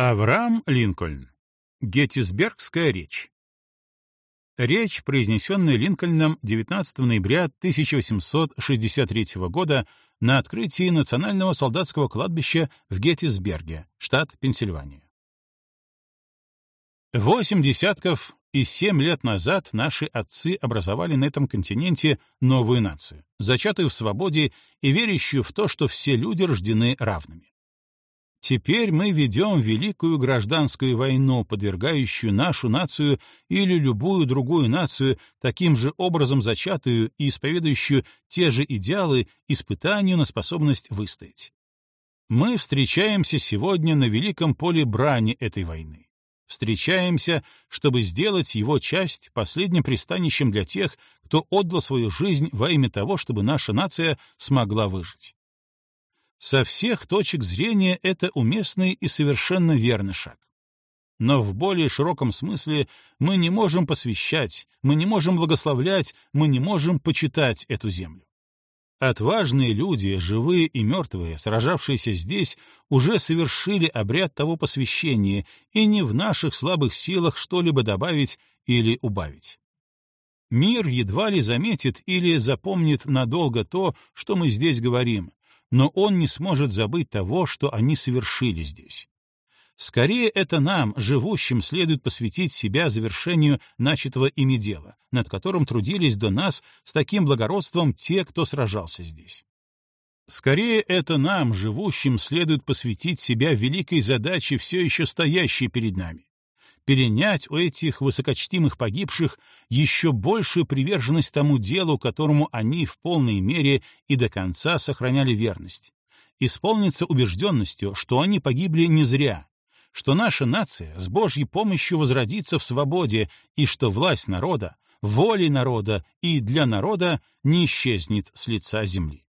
Авраам Линкольн. Геттисбергская речь. Речь, произнесенная Линкольном 19 ноября 1863 года на открытии Национального солдатского кладбища в Геттисберге, штат Пенсильвания. Восемь десятков и семь лет назад наши отцы образовали на этом континенте новую нацию, зачатую в свободе и верящую в то, что все люди рождены равными. Теперь мы ведем великую гражданскую войну, подвергающую нашу нацию или любую другую нацию, таким же образом зачатую и исповедующую те же идеалы, испытанию на способность выстоять. Мы встречаемся сегодня на великом поле брани этой войны. Встречаемся, чтобы сделать его часть последним пристанищем для тех, кто отдал свою жизнь во имя того, чтобы наша нация смогла выжить. Со всех точек зрения это уместный и совершенно верный шаг. Но в более широком смысле мы не можем посвящать, мы не можем благословлять, мы не можем почитать эту землю. Отважные люди, живые и мертвые, сражавшиеся здесь, уже совершили обряд того посвящения, и не в наших слабых силах что-либо добавить или убавить. Мир едва ли заметит или запомнит надолго то, что мы здесь говорим, но он не сможет забыть того, что они совершили здесь. Скорее это нам, живущим, следует посвятить себя завершению начатого ими дела, над которым трудились до нас с таким благородством те, кто сражался здесь. Скорее это нам, живущим, следует посвятить себя великой задаче, все еще стоящей перед нами перенять у этих высокочтимых погибших еще большую приверженность тому делу, которому они в полной мере и до конца сохраняли верность, исполниться убежденностью, что они погибли не зря, что наша нация с Божьей помощью возродится в свободе и что власть народа, волей народа и для народа не исчезнет с лица земли.